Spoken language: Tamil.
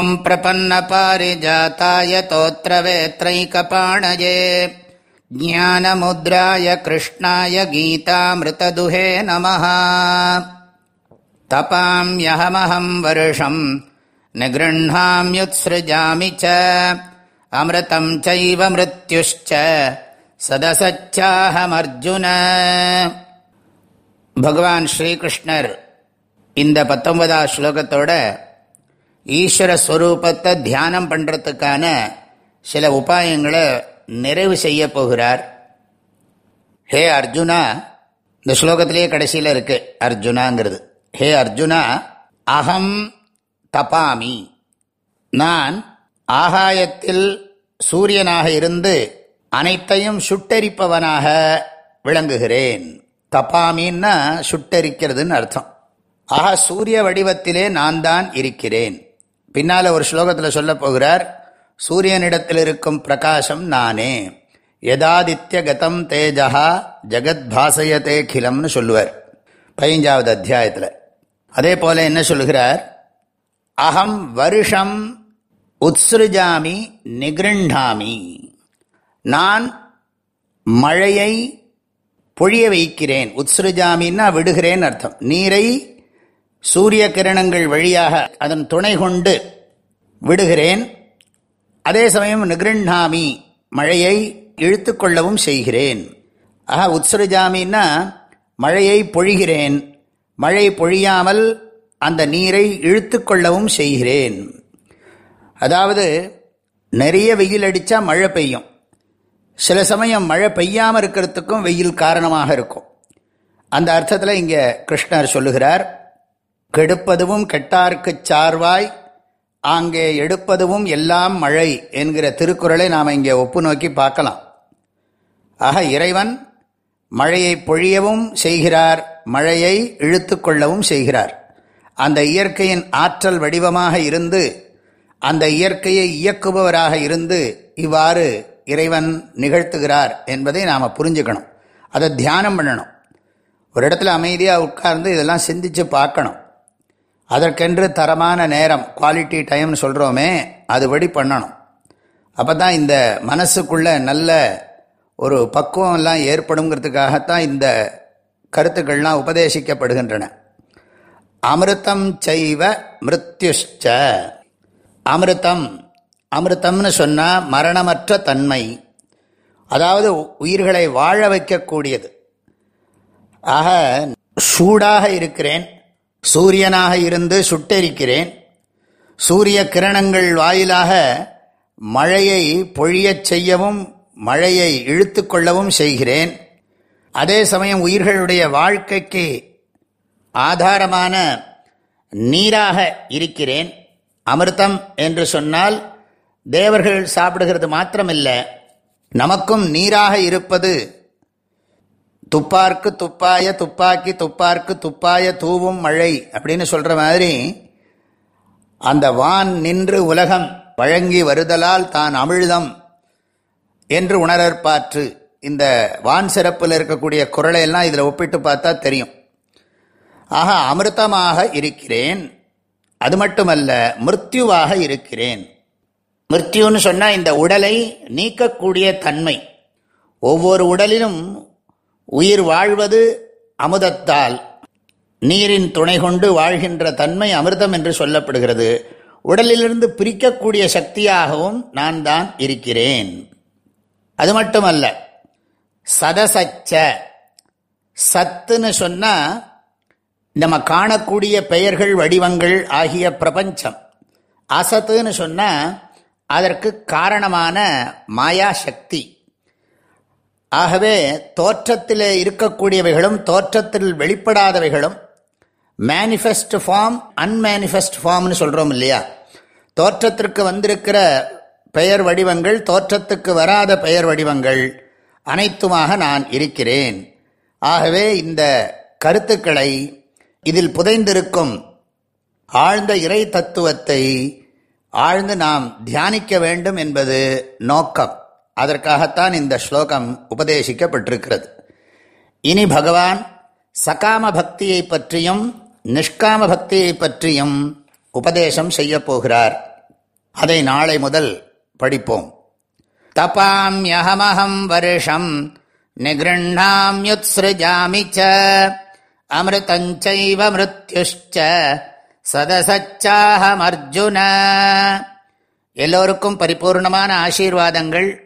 ॐ प्रपन्नपारिजाताय तोत्रवेत्रैकपाणये ज्ञानमुद्राय कृष्णाय गीतामृतदुहे नमः तपाम्यहमहम् वर्षम् निगृह्णाम्युत्सृजामि च अमृतम् चैव मृत्युश्च सदसच्चाहमर्जुन பகவான் ஸ்ரீகிருஷ்ணர் இந்த பத்தொன்பதாவது ஸ்லோகத்தோட ஈஸ்வர ஸ்வரூபத்தை தியானம் பண்ணுறதுக்கான சில உபாயங்களை நிறைவு செய்ய போகிறார். ஹே அர்ஜுனா இந்த ஸ்லோகத்திலேயே கடைசியில் இருக்கு அர்ஜுனாங்கிறது. ஹே அர்ஜுனா அகம் தபாமி. நான் ஆகாயத்தில் சூரியனாக இருந்து அனைத்தையும் சுட்டரிப்பவனாக விளங்குகிறேன். தபாமின்னா சுட்டரிக்கிறதுன்னு அர்த்தம். ஆக சூரிய வடிவத்திலே நான் தான் இருக்கிறேன். பின்னால் ஒரு ஸ்லோகத்தில் சொல்ல போகிறார் சூரியனிடத்தில் இருக்கும் பிரகாசம் நானே. யதாதித்ய கதம் தேஜா ஜெகத் பாசயத்தே கிலம்னு சொல்லுவார். பதினஞ்சாவது அத்தியாயத்தில். அதே போல என்ன சொல்லுகிறார் அகம் வருஷம் உத்ஸ்ருஜாமி நிகிருண்டாமி. நான் மழையை பொழிய வைக்கிறேன். உத்ஸ்ருஜாமின்னா விடுகிறேன் அர்த்தம். நீரை சூரிய கிரணங்கள் வழியாக அதன் துணை கொண்டு விடுகிறேன். அதே சமயம் நிகிருண்ணாமி மழையை இழுத்து கொள்ளவும் செய்கிறேன். ஆக உத்ஸ்ருஜாமின்னா மழையை பொழிகிறேன். மழை பொழியாமல் அந்த நீரை இழுத்து கொள்ளவும் செய்கிறேன். அதாவது நிறைய வெயில் அடித்தா மழை பெய்யும். சில சமயம் மழை பெய்யாமல் இருக்கிறதுக்கும் வெயில் காரணமாக இருக்கும். அந்த அர்த்தத்தில் இங்கே கிருஷ்ணர் சொல்லுகிறார் கெடுப்பதுவும் கெட்டார்க்குச் சார்வாய் ஆங்கே எடுப்பதுவும் எல்லாம் மழை என்கிற திருக்குறளை நாம் இங்கே ஒப்பு நோக்கி பார்க்கலாம். ஆக இறைவன் மழையை பொழியவும் செய்கிறார் மழையை இழுத்து கொள்ளவும் செய்கிறார். அந்த இயற்கையின் ஆற்றல் வடிவமாக இருந்து அந்த இயற்கையை இயக்குபவராக இருந்து இவ்வாறு இறைவன் நிகழ்த்துகிறார் என்பதை நாம் புரிஞ்சுக்கணும். அதை தியானம் பண்ணணும். ஒரு இடத்துல அமைதியாக உட்கார்ந்து இதெல்லாம் சிந்தித்து பார்க்கணும். அதற்கென்று தரமான நேரம் குவாலிட்டி டைம்னு சொல்கிறோமே அதுபடி பண்ணணும். அப்போ தான் இந்த மனசுக்குள்ள நல்ல ஒரு பக்குவம்லாம் ஏற்படுங்கிறதுக்காகத்தான் இந்த கருத்துக்கள்லாம் உபதேசிக்கப்படுகின்றன. அமிர்தம் செய்வ மிருத்யுஷ்ச. அமிர்தம் அமிர்தம்னு சொன்னால் மரணமற்ற தன்மை. அதாவது உயிர்களை வாழ வைக்கக்கூடியது. ஆக சூடாக இருக்கிறேன் சூரியனாக இருந்து சுட்டெரிக்கிறேன். சூரிய கிரணங்கள் வாயிலாக மழையை பொழியச் செய்யவும் மழையை இழுத்து கொள்ளவும் செய்கிறேன். அதே சமயம் உயிர்களுடைய வாழ்க்கைக்கு ஆதாரமான நீராக இருக்கிறேன். அமிர்தம் என்று சொன்னால் தேவர்கள் சாப்பிடுகிறது மாத்திரமில்லை. நமக்கும் நீராக இருப்பது துப்பார்க்கு துப்பாய துப்பாக்கி துப்பார்க்கு துப்பாய தூவும் மழை அப்படின்னு சொல்கிற மாதிரி அந்த வான் நின்று உலகம் வழங்கி வருதலால் தான் அமிழ்தம் என்று உணரற்பாற்று இந்த வான் சிறப்பில் இருக்கக்கூடிய குரலை எல்லாம் இதில் ஒப்பிட்டு பார்த்தா தெரியும். ஆக அமிர்தமாக இருக்கிறேன். அது மட்டுமல்ல மிருத்யுவாக இருக்கிறேன். மிருத்யுன்னு சொன்னால் இந்த உடலை நீக்கக்கூடிய தன்மை. ஒவ்வொரு உடலிலும் உயிர் வாழ்வது அமுதத்தால். நீரின் துணை கொண்டு வாழ்கின்ற தன்மை அமிர்தம் என்று சொல்லப்படுகிறது. உடலிலிருந்து பிரிக்கக்கூடிய சக்தியாகவும் நான் தான் இருக்கிறேன். அது மட்டுமல்ல சதசச்ச சத்துன்னு சொன்னால் நம்ம காணக்கூடிய பெயர்கள் வடிவங்கள் ஆகிய பிரபஞ்சம். அசத்துன்னு சொன்னால் அதற்கு காரணமான மாயா சக்தி ஆகவே தோற்றத்தில் இருக்கக்கூடியவைகளும் தோற்றத்தில் வெளிப்படாதவைகளும் மேனிஃபெஸ்ட் ஃபார்ம் அன்மேனிஃபெஸ்ட் ஃபார்ம்னு சொல்கிறோம் இல்லையா? தோற்றத்திற்கு வந்திருக்கிற பெயர் வடிவங்கள் தோற்றத்துக்கு வராத பெயர் வடிவங்கள் அனைத்துமாக நான் இருக்கிறேன். ஆகவே இந்த கருத்துக்களை இதில் புதைந்திருக்கும் ஆழ்ந்த இறை தத்துவத்தை ஆழ்ந்து நாம் தியானிக்க வேண்டும் என்பது நோக்கம். அதற்காகத்தான் இந்த ஸ்லோகம் உபதேசிக்கப்பட்டிருக்கிறது. இனி பகவான் சகாம பக்தியை பற்றியும் நிஷ்காம பக்தியை பற்றியும் உபதேசம் செய்யப்போகிறார் அதை நாளை முதல் படிப்போம். தபாம்யஹமஹம் வருஷம் நிகிருண்ணாம்யுத்ஸ்ருஜாமி ச அமிர்தஞ்சைவ மிருத்யுஷ்ச சதசச்சாஹம் அர்ஜுன எல்லோருக்கும் பரிபூர்ணமான ஆசீர்வாதங்கள்.